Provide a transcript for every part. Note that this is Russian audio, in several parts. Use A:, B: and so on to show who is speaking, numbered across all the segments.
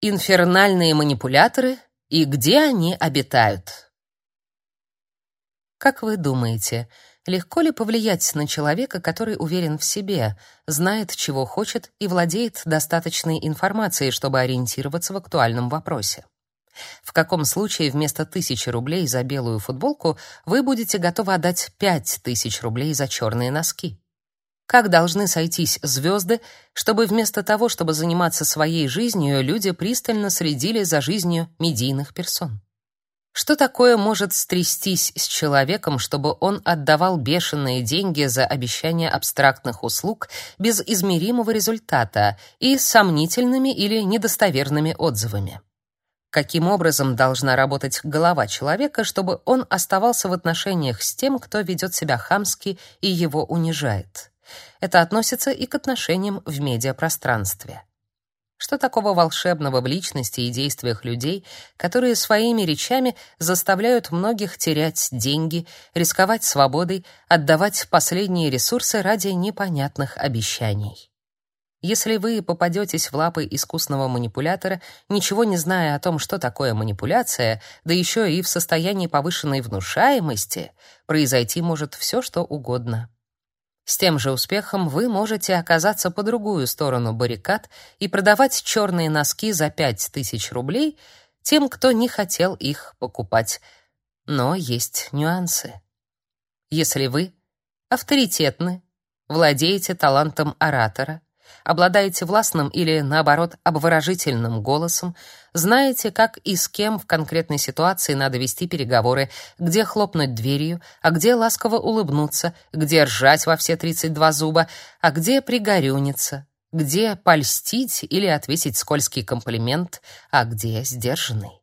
A: Инфернальные манипуляторы и где они обитают? Как вы думаете, легко ли повлиять на человека, который уверен в себе, знает, чего хочет и владеет достаточной информацией, чтобы ориентироваться в актуальном вопросе? В каком случае вместо тысячи рублей за белую футболку вы будете готовы отдать пять тысяч рублей за черные носки? Как должны сойтись звезды, чтобы вместо того, чтобы заниматься своей жизнью, люди пристально следили за жизнью медийных персон? Что такое может стрястись с человеком, чтобы он отдавал бешеные деньги за обещание абстрактных услуг без измеримого результата и с сомнительными или недостоверными отзывами? Каким образом должна работать голова человека, чтобы он оставался в отношениях с тем, кто ведет себя хамски и его унижает? Это относится и к отношениям в медиапространстве. Что такого волшебного в личности и действиях людей, которые своими речами заставляют многих терять деньги, рисковать свободой, отдавать последние ресурсы ради непонятных обещаний? Если вы попадетесь в лапы искусного манипулятора, ничего не зная о том, что такое манипуляция, да еще и в состоянии повышенной внушаемости, произойти может все, что угодно. С тем же успехом вы можете оказаться по другую сторону баррикад и продавать черные носки за пять тысяч рублей тем, кто не хотел их покупать. Но есть нюансы. Если вы авторитетны, владеете талантом оратора, обладаете властным или, наоборот, обворожительным голосом, знаете, как и с кем в конкретной ситуации надо вести переговоры, где хлопнуть дверью, а где ласково улыбнуться, где ржать во все 32 зуба, а где пригорюниться, где польстить или ответить скользкий комплимент, а где сдержанный.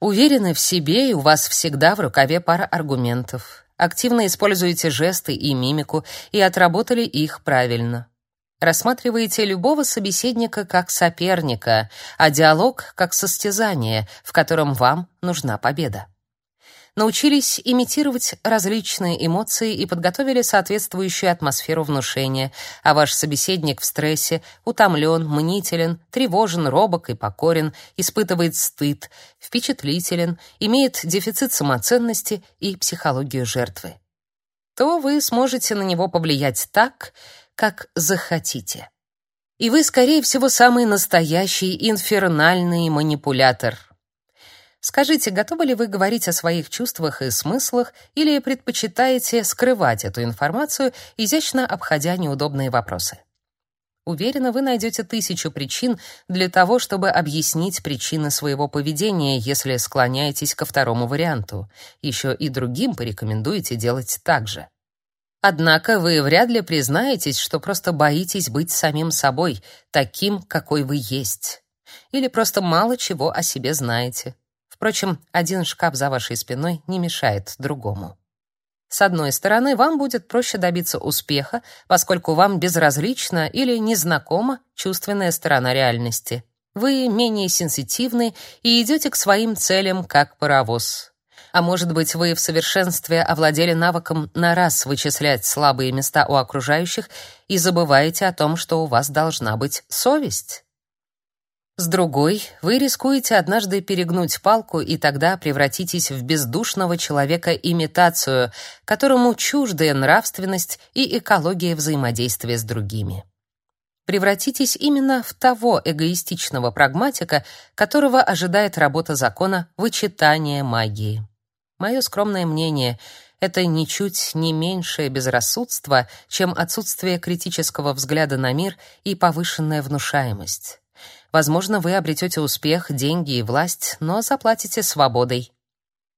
A: Уверены в себе, и у вас всегда в рукаве пара аргументов. Активно используете жесты и мимику и отработали их правильно. Рассматриваете любого собеседника как соперника, а диалог как состязание, в котором вам нужна победа. Научились имитировать различные эмоции и подготовили соответствующую атмосферу внушения, а ваш собеседник в стрессе, утомлен, мнителен, тревожен, робок и покорен, испытывает стыд, впечатлителен, имеет дефицит самоценности и психологию жертвы. То вы сможете на него повлиять так, как захотите. И вы, скорее всего, самый настоящий инфернальный манипулятор. Скажите, готовы ли вы говорить о своих чувствах и смыслах или предпочитаете скрывать эту информацию, изящно обходя неудобные вопросы? Уверена, вы найдете тысячу причин для того, чтобы объяснить причины своего поведения, если склоняетесь ко второму варианту. Еще и другим порекомендуете делать так же. Однако вы вряд ли признаетесь, что просто боитесь быть самим собой, таким, какой вы есть. Или просто мало чего о себе знаете. Впрочем, один шкаф за вашей спиной не мешает другому. С одной стороны, вам будет проще добиться успеха, поскольку вам безразлична или незнакома чувственная сторона реальности. Вы менее сенситивны и идете к своим целям как паровоз. А может быть, вы в совершенстве овладели навыком на раз вычислять слабые места у окружающих и забываете о том, что у вас должна быть совесть? С другой, вы рискуете однажды перегнуть палку и тогда превратитесь в бездушного человека-имитацию, которому чуждая нравственность и экология взаимодействия с другими. Превратитесь именно в того эгоистичного прагматика, которого ожидает работа закона вычитания магии. Мое скромное мнение — это ничуть не меньшее безрассудство, чем отсутствие критического взгляда на мир и повышенная внушаемость. Возможно, вы обретете успех, деньги и власть, но заплатите свободой.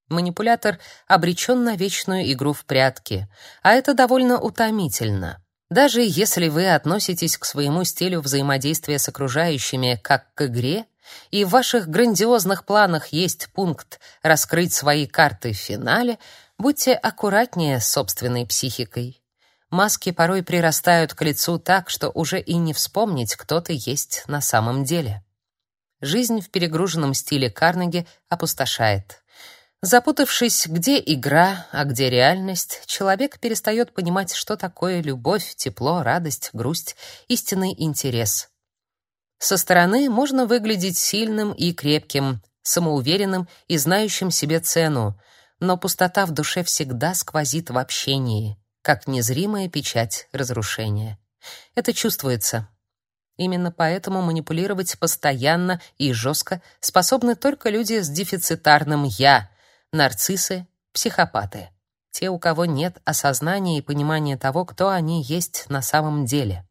A: Манипулятор обречен на вечную игру в прятки, а это довольно утомительно. Даже если вы относитесь к своему стилю взаимодействия с окружающими как к игре, и в ваших грандиозных планах есть пункт раскрыть свои карты в финале, будьте аккуратнее с собственной психикой. Маски порой прирастают к лицу так, что уже и не вспомнить, кто ты есть на самом деле. Жизнь в перегруженном стиле Карнеги опустошает. Запутавшись, где игра, а где реальность, человек перестает понимать, что такое любовь, тепло, радость, грусть, истинный интерес. Со стороны можно выглядеть сильным и крепким, самоуверенным и знающим себе цену, но пустота в душе всегда сквозит в общении, как незримая печать разрушения. Это чувствуется. Именно поэтому манипулировать постоянно и жестко способны только люди с дефицитарным «я», нарциссы, психопаты, те, у кого нет осознания и понимания того, кто они есть на самом деле.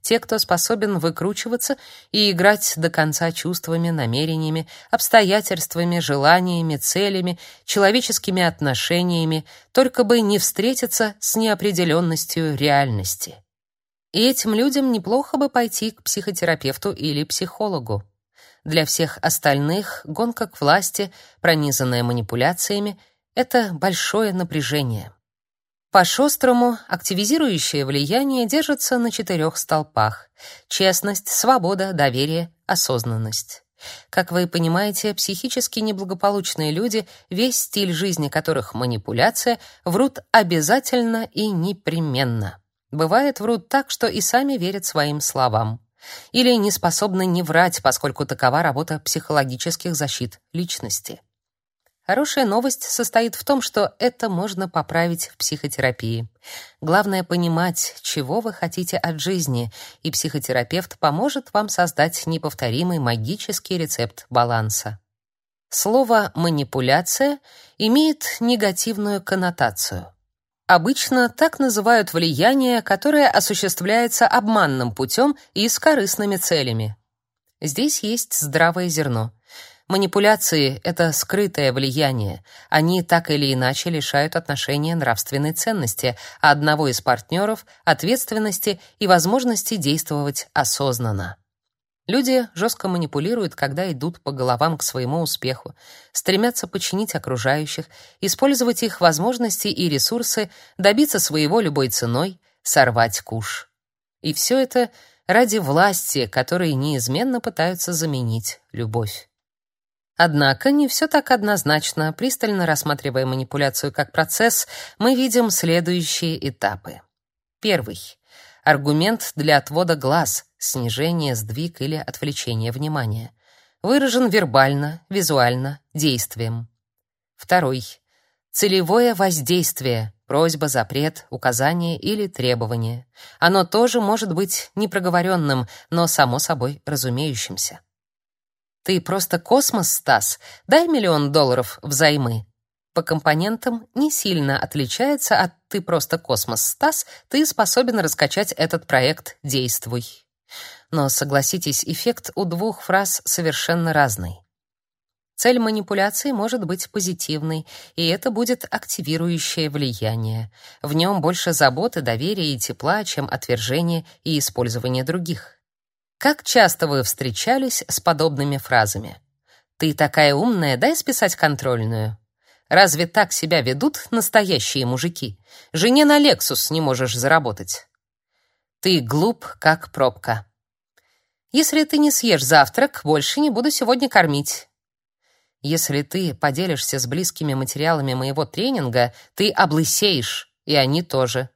A: Те, кто способен выкручиваться и играть до конца чувствами, намерениями, обстоятельствами, желаниями, целями, человеческими отношениями, только бы не встретиться с неопределенностью реальности. И этим людям неплохо бы пойти к психотерапевту или психологу. Для всех остальных гонка к власти, пронизанная манипуляциями, это большое напряжение. По-шострому активизирующее влияние держится на четырех столпах: честность, свобода, доверие, осознанность. Как вы понимаете, психически неблагополучные люди, весь стиль жизни которых манипуляция, врут обязательно и непременно. Бывает, врут так, что и сами верят своим словам. Или не способны не врать, поскольку такова работа психологических защит личности. Хорошая новость состоит в том, что это можно поправить в психотерапии. Главное понимать, чего вы хотите от жизни, и психотерапевт поможет вам создать неповторимый магический рецепт баланса. Слово манипуляция имеет негативную коннотацию. Обычно так называют влияние, которое осуществляется обманным путем и с корыстными целями. Здесь есть здравое зерно. Манипуляции — это скрытое влияние. Они так или иначе лишают отношения нравственной ценности, а одного из партнеров — ответственности и возможности действовать осознанно. Люди жестко манипулируют, когда идут по головам к своему успеху, стремятся подчинить окружающих, использовать их возможности и ресурсы, добиться своего любой ценой, сорвать куш. И все это ради власти, которые неизменно пытаются заменить любовь. Однако не все так однозначно. Пристально рассматривая манипуляцию как процесс, мы видим следующие этапы. Первый. Аргумент для отвода глаз, снижение, сдвиг или отвлечение внимания. Выражен вербально, визуально, действием. Второй. Целевое воздействие, просьба, запрет, указание или требование. Оно тоже может быть непроговоренным, но само собой разумеющимся. Ты просто космос, Стас. Дай миллион долларов взаймы. По компонентам не сильно отличается от ты просто космос, Стас. Ты способен раскачать этот проект, действуй. Но согласитесь, эффект у двух фраз совершенно разный. Цель манипуляции может быть позитивной, и это будет активирующее влияние. В нем больше заботы, доверия и тепла, чем отвержения и использования других. Как часто вы встречались с подобными фразами? Ты такая умная, дай списать контрольную. Разве так себя ведут настоящие мужики? Жене на Lexus не можешь заработать. Ты глуп, как пробка. Если ты не съешь завтрак, больше не буду сегодня кормить. Если ты поделишься с близкими материалами моего тренинга, ты облысеешь, и они тоже.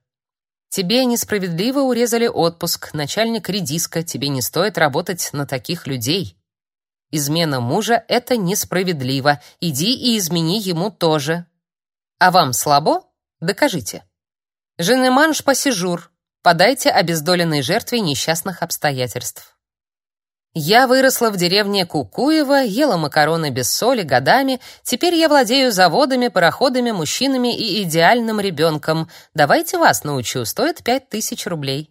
A: Тебе несправедливо урезали отпуск, начальник редиска, тебе не стоит работать на таких людей. Измена мужа — это несправедливо, иди и измени ему тоже. А вам слабо? Докажите. Женеманш посижур, подайте обездоленной жертве несчастных обстоятельств. Я выросла в деревне Кукуево, ела макароны без соли годами. Теперь я владею заводами, пароходами, мужчинами и идеальным ребенком. Давайте вас научу, стоит пять тысяч рублей.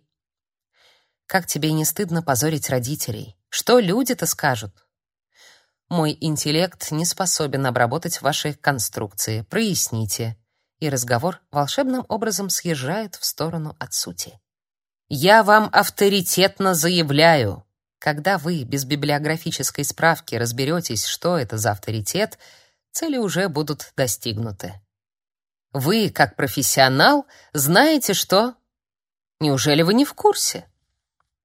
A: Как тебе не стыдно позорить родителей? Что люди-то скажут? Мой интеллект не способен обработать ваши конструкции. Проясните. И разговор волшебным образом съезжает в сторону от сути. Я вам авторитетно заявляю, когда вы без библиографической справки разберетесь, что это за авторитет, цели уже будут достигнуты. Вы, как профессионал, знаете, что... Неужели вы не в курсе?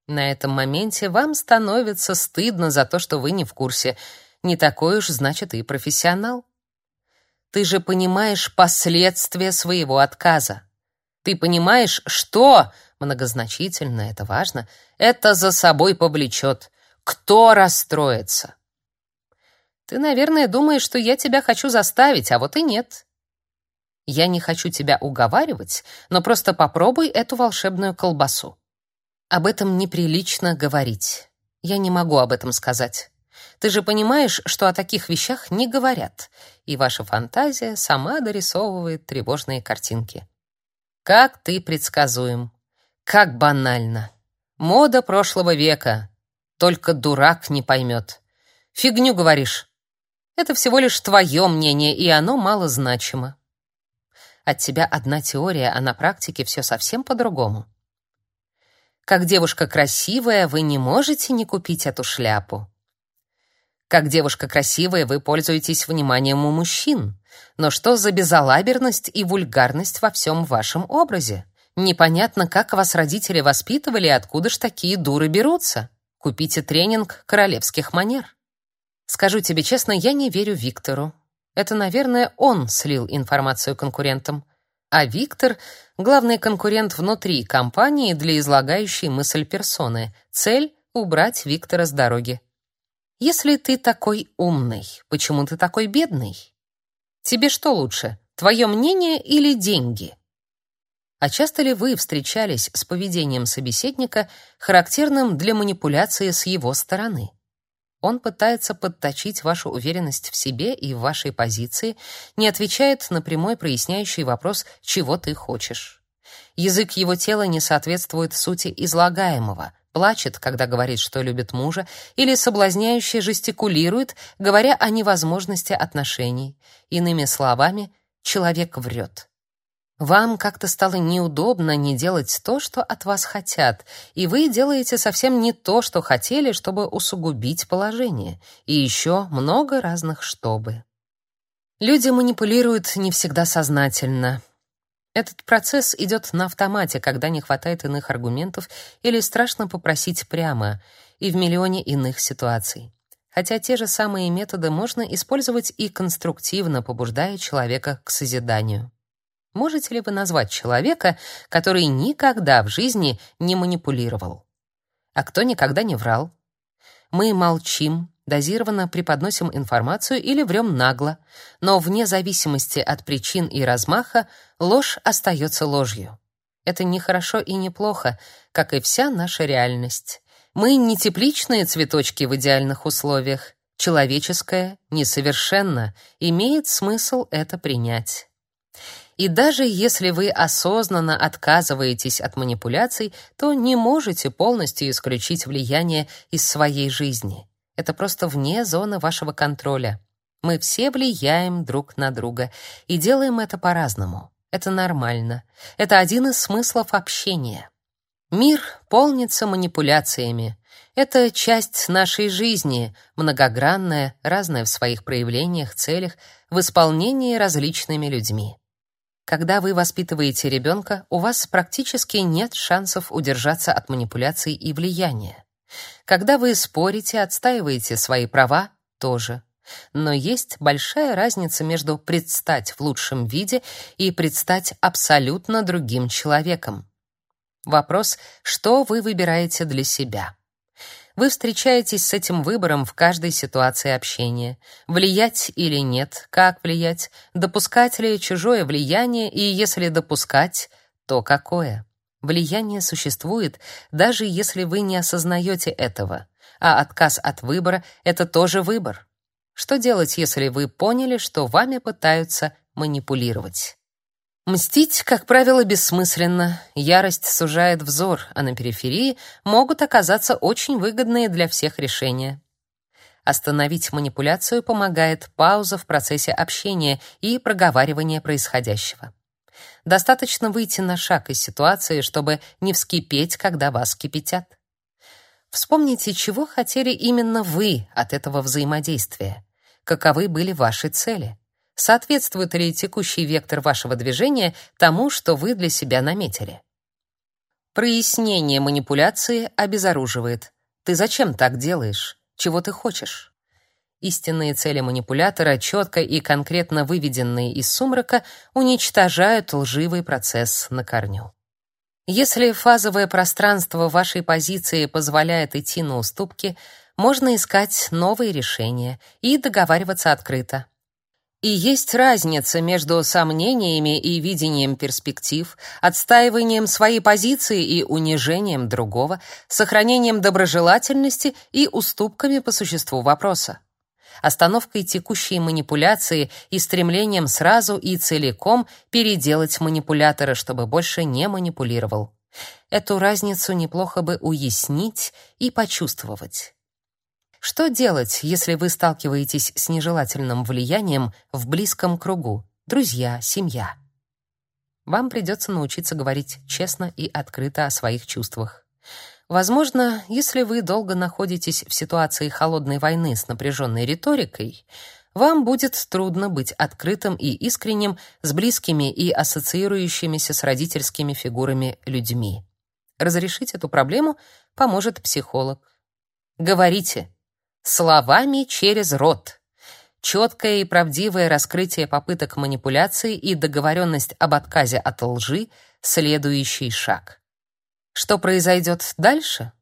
A: На этом моменте вам становится стыдно за то, что вы не в курсе. Не такой уж, значит, и профессионал. Ты же понимаешь последствия своего отказа. Ты понимаешь, что многозначительно, это важно, это за собой повлечет. Кто расстроится? Ты, наверное, думаешь, что я тебя хочу заставить, а вот и нет. Я не хочу тебя уговаривать, но просто попробуй эту волшебную колбасу. Об этом неприлично говорить. Я не могу об этом сказать. Ты же понимаешь, что о таких вещах не говорят, и ваша фантазия сама дорисовывает тревожные картинки. Как ты предсказуем. Как банально. Мода прошлого века. Только дурак не поймет. Фигню говоришь. Это всего лишь твое мнение, и оно мало значимо. От тебя одна теория, а на практике все совсем по-другому. Как девушка красивая, вы не можете не купить эту шляпу. Как девушка красивая, вы пользуетесь вниманием у мужчин. Но что за безалаберность и вульгарность во всем вашем образе? Непонятно, как вас родители воспитывали и откуда ж такие дуры берутся. Купите тренинг королевских манер. Скажу тебе честно, я не верю Виктору. Это, наверное, он слил информацию конкурентам. А Виктор — главный конкурент внутри компании для излагающей мысль персоны. Цель — убрать Виктора с дороги. Если ты такой умный, почему ты такой бедный? Тебе что лучше, твое мнение или деньги? А часто ли вы встречались с поведением собеседника, характерным для манипуляции с его стороны? Он пытается подточить вашу уверенность в себе и в вашей позиции, не отвечает на прямой проясняющий вопрос «чего ты хочешь?». Язык его тела не соответствует сути излагаемого, плачет, когда говорит, что любит мужа, или соблазняюще жестикулирует, говоря о невозможности отношений. Иными словами, человек врет. Вам как-то стало неудобно не делать то, что от вас хотят, и вы делаете совсем не то, что хотели, чтобы усугубить положение, и еще много разных «чтобы». Люди манипулируют не всегда сознательно. Этот процесс идет на автомате, когда не хватает иных аргументов или страшно попросить прямо, и в миллионе иных ситуаций. Хотя те же самые методы можно использовать и конструктивно, побуждая человека к созиданию. Можете ли вы назвать человека, который никогда в жизни не манипулировал? А кто никогда не врал? Мы молчим, дозированно преподносим информацию или врем нагло, но вне зависимости от причин и размаха ложь остается ложью. Это не хорошо и не плохо, как и вся наша реальность. Мы не тепличные цветочки в идеальных условиях. Человеческое несовершенно, имеет смысл это принять. И даже если вы осознанно отказываетесь от манипуляций, то не можете полностью исключить влияние из своей жизни. Это просто вне зоны вашего контроля. Мы все влияем друг на друга и делаем это по-разному. Это нормально. Это один из смыслов общения. Мир полнится манипуляциями. Это часть нашей жизни, многогранная, разная в своих проявлениях, целях, в исполнении различными людьми. Когда вы воспитываете ребенка, у вас практически нет шансов удержаться от манипуляций и влияния. Когда вы спорите, отстаиваете свои права, тоже. Но есть большая разница между предстать в лучшем виде и предстать абсолютно другим человеком. Вопрос, что вы выбираете для себя? Вы встречаетесь с этим выбором в каждой ситуации общения. Влиять или нет, как влиять, допускать ли чужое влияние и если допускать, то какое. Влияние существует, даже если вы не осознаете этого. А отказ от выбора — это тоже выбор. Что делать, если вы поняли, что вами пытаются манипулировать? Мстить, как правило, бессмысленно. Ярость сужает взор, а на периферии могут оказаться очень выгодные для всех решения. Остановить манипуляцию помогает пауза в процессе общения и проговаривания происходящего. Достаточно выйти на шаг из ситуации, чтобы не вскипеть, когда вас кипятят. Вспомните, чего хотели именно вы от этого взаимодействия. Каковы были ваши цели? Соответствует ли текущий вектор вашего движения тому, что вы для себя наметили? Прояснение манипуляции обезоруживает. Ты зачем так делаешь? Чего ты хочешь? Истинные цели манипулятора, четко и конкретно выведенные из сумрака, уничтожают лживый процесс на корню. Если фазовое пространство вашей позиции позволяет идти на уступки, можно искать новые решения и договариваться открыто. И есть разница между сомнениями и видением перспектив, отстаиванием своей позиции и унижением другого, сохранением доброжелательности и уступками по существу вопроса остановкой текущей манипуляции и стремлением сразу и целиком переделать манипулятора, чтобы больше не манипулировал. Эту разницу неплохо бы уяснить и почувствовать. Что делать, если вы сталкиваетесь с нежелательным влиянием в близком кругу, друзья, семья? Вам придется научиться говорить честно и открыто о своих чувствах. Возможно, если вы долго находитесь в ситуации холодной войны с напряженной риторикой, вам будет трудно быть открытым и искренним с близкими и ассоциирующимися с родительскими фигурами людьми. Разрешить эту проблему поможет психолог. Говорите словами через рот. Четкое и правдивое раскрытие попыток манипуляции и договоренность об отказе от лжи — следующий шаг. Что произойдет дальше?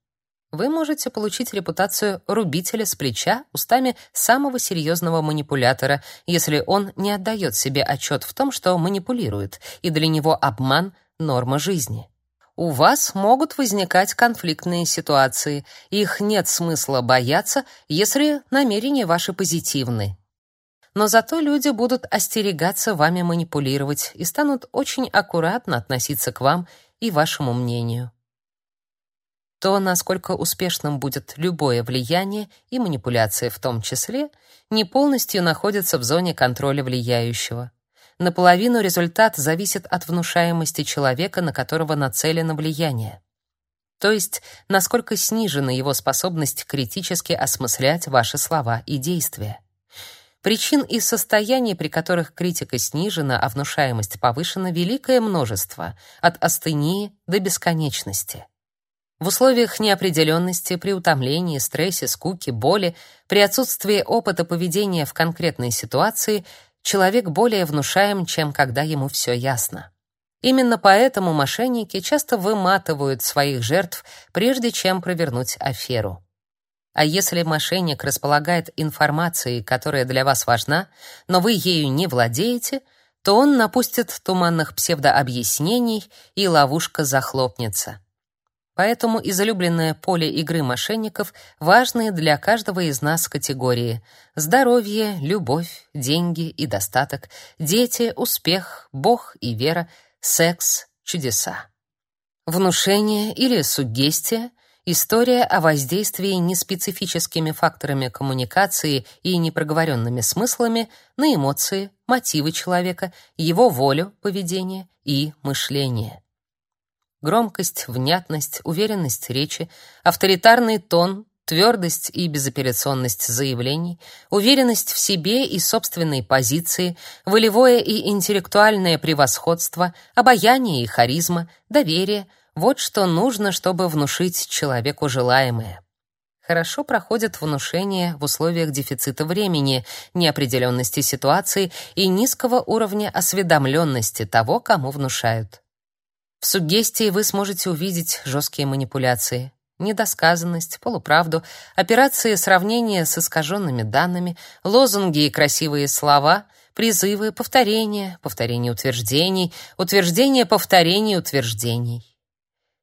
A: Вы можете получить репутацию рубителя с плеча устами самого серьезного манипулятора, если он не отдает себе отчет в том, что манипулирует, и для него обман — норма жизни. У вас могут возникать конфликтные ситуации. Их нет смысла бояться, если намерения ваши позитивны. Но зато люди будут остерегаться вами манипулировать и станут очень аккуратно относиться к вам и вашему мнению то, насколько успешным будет любое влияние и манипуляция в том числе, не полностью находится в зоне контроля влияющего. Наполовину результат зависит от внушаемости человека, на которого нацелено влияние. То есть, насколько снижена его способность критически осмыслять ваши слова и действия. Причин и состояний, при которых критика снижена, а внушаемость повышена, великое множество, от астении до бесконечности. В условиях неопределенности, при утомлении, стрессе, скуке, боли, при отсутствии опыта поведения в конкретной ситуации человек более внушаем, чем когда ему все ясно. Именно поэтому мошенники часто выматывают своих жертв, прежде чем провернуть аферу. А если мошенник располагает информацией, которая для вас важна, но вы ею не владеете, то он напустит туманных псевдообъяснений, и ловушка захлопнется. Поэтому излюбленное поле игры мошенников важные для каждого из нас категории: здоровье, любовь, деньги и достаток, дети, успех, Бог и вера, секс, чудеса. Внушение или суггестия история о воздействии неспецифическими факторами коммуникации и непроговоренными смыслами на эмоции, мотивы человека, его волю, поведение и мышление. Громкость, внятность, уверенность речи, авторитарный тон, твердость и безапелляционность заявлений, уверенность в себе и собственной позиции, волевое и интеллектуальное превосходство, обаяние и харизма, доверие — вот что нужно, чтобы внушить человеку желаемое. Хорошо проходит внушение в условиях дефицита времени, неопределенности ситуации и низкого уровня осведомленности того, кому внушают. В суггестии вы сможете увидеть жесткие манипуляции, недосказанность, полуправду, операции сравнения с искаженными данными, лозунги и красивые слова, призывы, повторения, повторение утверждений, утверждение повторений утверждений.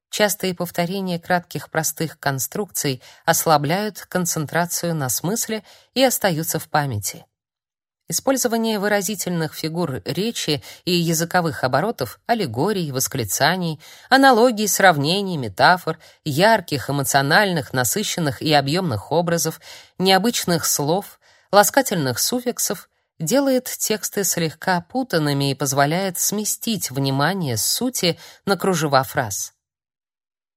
A: Частые повторения кратких простых конструкций ослабляют концентрацию на смысле и остаются в памяти. Использование выразительных фигур речи и языковых оборотов, аллегорий, восклицаний, аналогий, сравнений, метафор, ярких, эмоциональных, насыщенных и объемных образов, необычных слов, ласкательных суффиксов делает тексты слегка путанными и позволяет сместить внимание с сути на кружева фраз.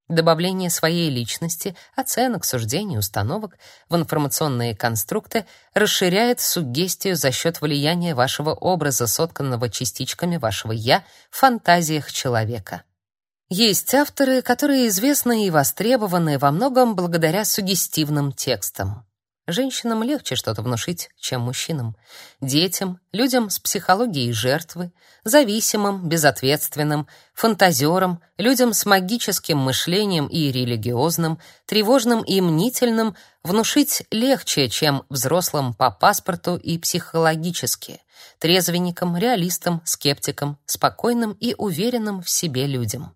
A: Добавление своей личности, оценок, суждений, установок в информационные конструкты расширяет суггестию за счет влияния вашего образа, сотканного частичками вашего «я» в фантазиях человека. Есть авторы, которые известны и востребованы во многом благодаря суггестивным текстам. Женщинам легче что-то внушить, чем мужчинам. Детям, людям с психологией жертвы, зависимым, безответственным, фантазерам, людям с магическим мышлением и религиозным, тревожным и мнительным внушить легче, чем взрослым по паспорту и психологически, трезвенникам, реалистам, скептикам, спокойным и уверенным в себе людям.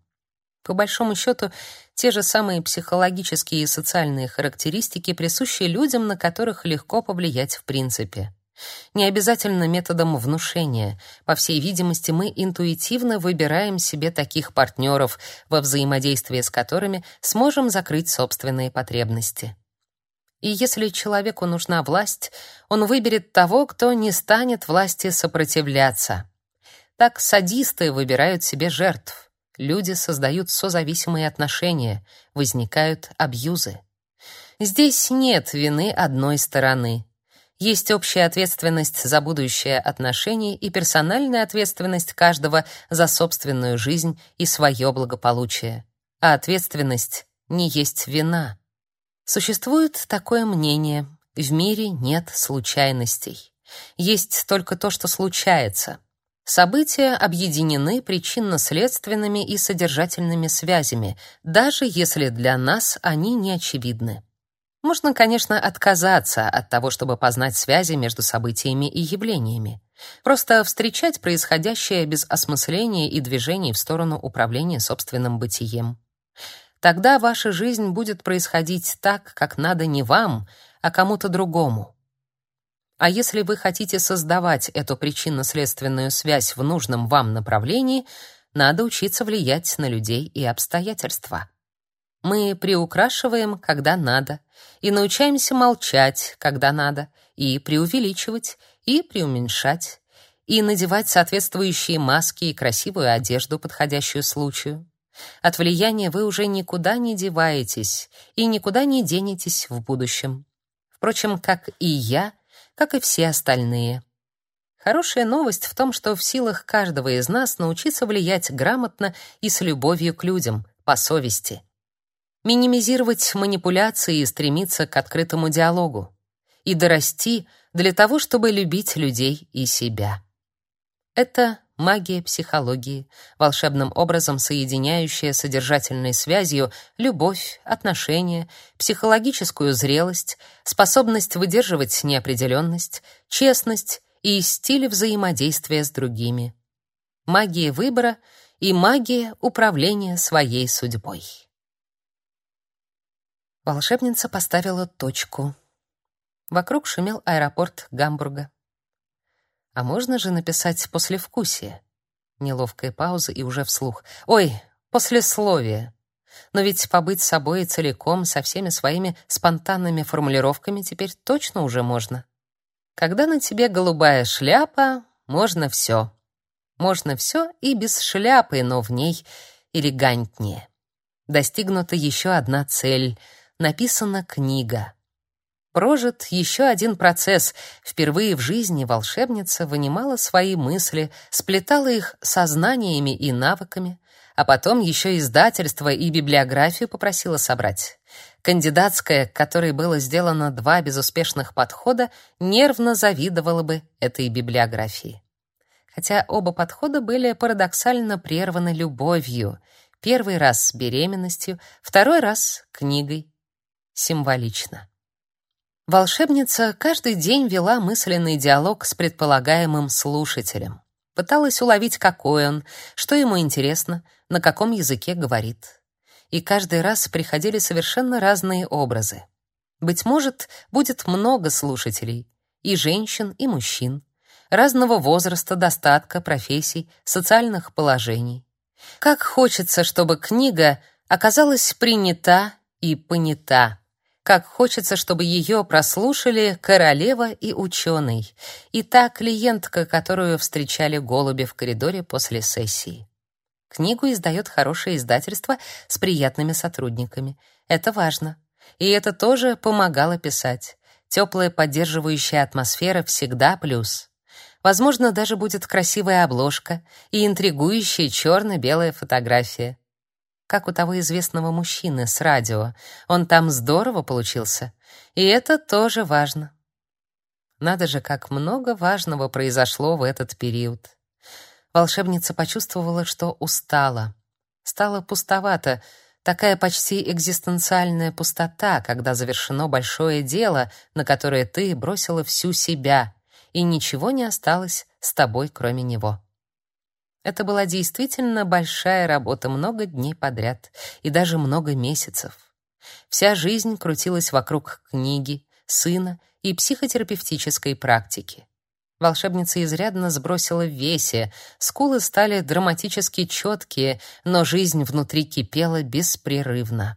A: По большому счету, те же самые психологические и социальные характеристики присущи людям, на которых легко повлиять в принципе. Не обязательно методом внушения. По всей видимости, мы интуитивно выбираем себе таких партнеров, во взаимодействии с которыми сможем закрыть собственные потребности. И если человеку нужна власть, он выберет того, кто не станет власти сопротивляться. Так садисты выбирают себе жертв люди создают созависимые отношения, возникают абьюзы. Здесь нет вины одной стороны. Есть общая ответственность за будущее отношений и персональная ответственность каждого за собственную жизнь и свое благополучие. А ответственность не есть вина. Существует такое мнение: в мире нет случайностей. Есть только то, что случается. События объединены причинно-следственными и содержательными связями, даже если для нас они не очевидны. Можно, конечно, отказаться от того, чтобы познать связи между событиями и явлениями. Просто встречать происходящее без осмысления и движений в сторону управления собственным бытием. Тогда ваша жизнь будет происходить так, как надо не вам, а кому-то другому. А если вы хотите создавать эту причинно-следственную связь в нужном вам направлении, надо учиться влиять на людей и обстоятельства. Мы приукрашиваем, когда надо, и научаемся молчать, когда надо, и преувеличивать, и преуменьшать, и надевать соответствующие маски и красивую одежду, подходящую случаю. От влияния вы уже никуда не деваетесь и никуда не денетесь в будущем. Впрочем, как и я, как и все остальные. Хорошая новость в том, что в силах каждого из нас научиться влиять грамотно и с любовью к людям, по совести. Минимизировать манипуляции и стремиться к открытому диалогу. И дорасти для того, чтобы любить людей и себя. Это магия психологии, волшебным образом соединяющая содержательной связью любовь, отношения, психологическую зрелость, способность выдерживать неопределенность, честность и стиль взаимодействия с другими. Магия выбора и магия управления своей судьбой. Волшебница поставила точку. Вокруг шумел аэропорт Гамбурга. А можно же написать послевкусие? Неловкая пауза и уже вслух. Ой, послесловие. Но ведь побыть собой целиком со всеми своими спонтанными формулировками теперь точно уже можно. Когда на тебе голубая шляпа, можно все. Можно все и без шляпы, но в ней элегантнее. Достигнута еще одна цель. Написана книга. Прожит еще один процесс. Впервые в жизни волшебница вынимала свои мысли, сплетала их сознаниями и навыками, а потом еще издательство и библиографию попросила собрать. Кандидатская, которой было сделано два безуспешных подхода, нервно завидовала бы этой библиографии. Хотя оба подхода были парадоксально прерваны любовью. Первый раз беременностью, второй раз книгой. Символично. Волшебница каждый день вела мысленный диалог с предполагаемым слушателем. Пыталась уловить, какой он, что ему интересно, на каком языке говорит. И каждый раз приходили совершенно разные образы. Быть может, будет много слушателей, и женщин, и мужчин, разного возраста, достатка, профессий, социальных положений. Как хочется, чтобы книга оказалась принята и понята как хочется, чтобы ее прослушали королева и ученый, и та клиентка, которую встречали голуби в коридоре после сессии. Книгу издает хорошее издательство с приятными сотрудниками. Это важно. И это тоже помогало писать. Теплая поддерживающая атмосфера всегда плюс. Возможно, даже будет красивая обложка и интригующая черно-белая фотография. Как у того известного мужчины с радио. Он там здорово получился. И это тоже важно. Надо же, как много важного произошло в этот период. Волшебница почувствовала, что устала. Стало пустовато, такая почти экзистенциальная пустота, когда завершено большое дело, на которое ты бросила всю себя, и ничего не осталось с тобой, кроме него. Это была действительно большая работа много дней подряд и даже много месяцев. Вся жизнь крутилась вокруг книги, сына и психотерапевтической практики. Волшебница изрядно сбросила в весе, скулы стали драматически четкие, но жизнь внутри кипела беспрерывно.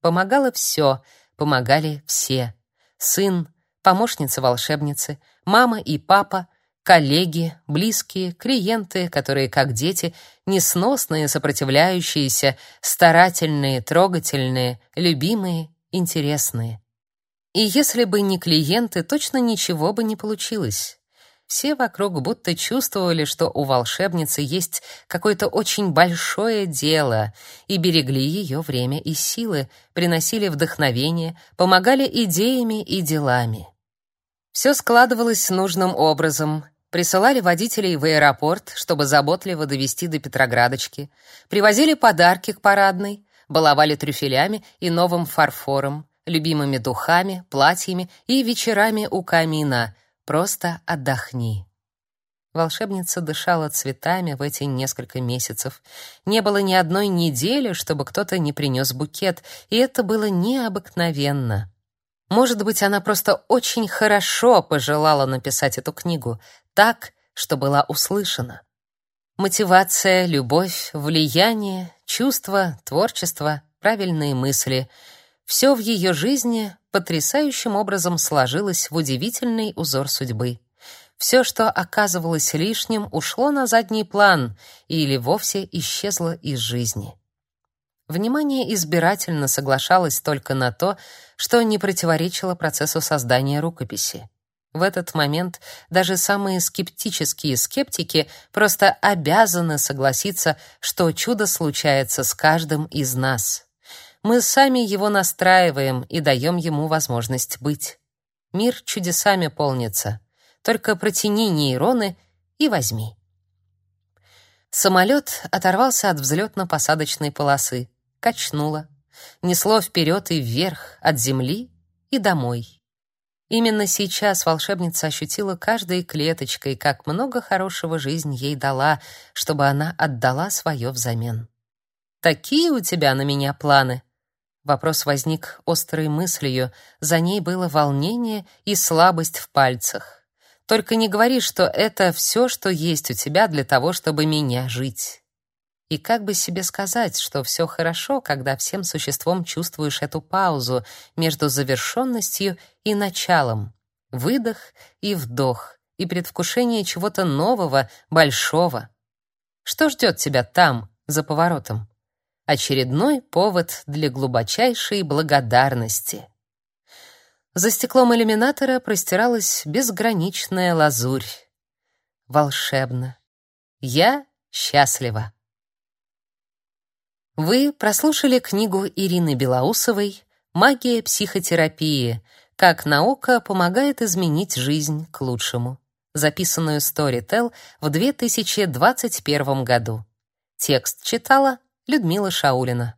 A: Помогало все, помогали все. Сын, помощница волшебницы, мама и папа, коллеги, близкие, клиенты, которые, как дети, несносные, сопротивляющиеся, старательные, трогательные, любимые, интересные. И если бы не клиенты, точно ничего бы не получилось. Все вокруг будто чувствовали, что у волшебницы есть какое-то очень большое дело, и берегли ее время и силы, приносили вдохновение, помогали идеями и делами. Все складывалось нужным образом. Присылали водителей в аэропорт, чтобы заботливо довести до Петроградочки, привозили подарки к парадной, баловали трюфелями и новым фарфором, любимыми духами, платьями и вечерами у камина, Просто отдохни. Волшебница дышала цветами в эти несколько месяцев. Не было ни одной недели, чтобы кто-то не принес букет, и это было необыкновенно. Может быть, она просто очень хорошо пожелала написать эту книгу, так, что была услышана. Мотивация, любовь, влияние, чувства, творчество, правильные мысли — все в ее жизни потрясающим образом сложилось в удивительный узор судьбы. Все, что оказывалось лишним, ушло на задний план или вовсе исчезло из жизни. Внимание избирательно соглашалось только на то, что не противоречило процессу создания рукописи. В этот момент даже самые скептические скептики просто обязаны согласиться, что чудо случается с каждым из нас. Мы сами его настраиваем и даем ему возможность быть. Мир чудесами полнится. Только протяни нейроны и возьми. Самолет оторвался от взлетно-посадочной полосы, качнуло, несло вперед и вверх, от земли и домой. Именно сейчас волшебница ощутила каждой клеточкой, как много хорошего жизнь ей дала, чтобы она отдала свое взамен. «Такие у тебя на меня планы?» Вопрос возник острой мыслью, за ней было волнение и слабость в пальцах. Только не говори, что это все, что есть у тебя для того, чтобы меня жить. И как бы себе сказать, что все хорошо, когда всем существом чувствуешь эту паузу между завершенностью и началом, выдох и вдох, и предвкушение чего-то нового, большого. Что ждет тебя там, за поворотом? Очередной повод для глубочайшей благодарности. За стеклом иллюминатора простиралась безграничная лазурь. Волшебно. Я счастлива. Вы прослушали книгу Ирины Белоусовой «Магия психотерапии. Как наука помогает изменить жизнь к лучшему», записанную Storytel в 2021 году. Текст читала Людмила Шаулина.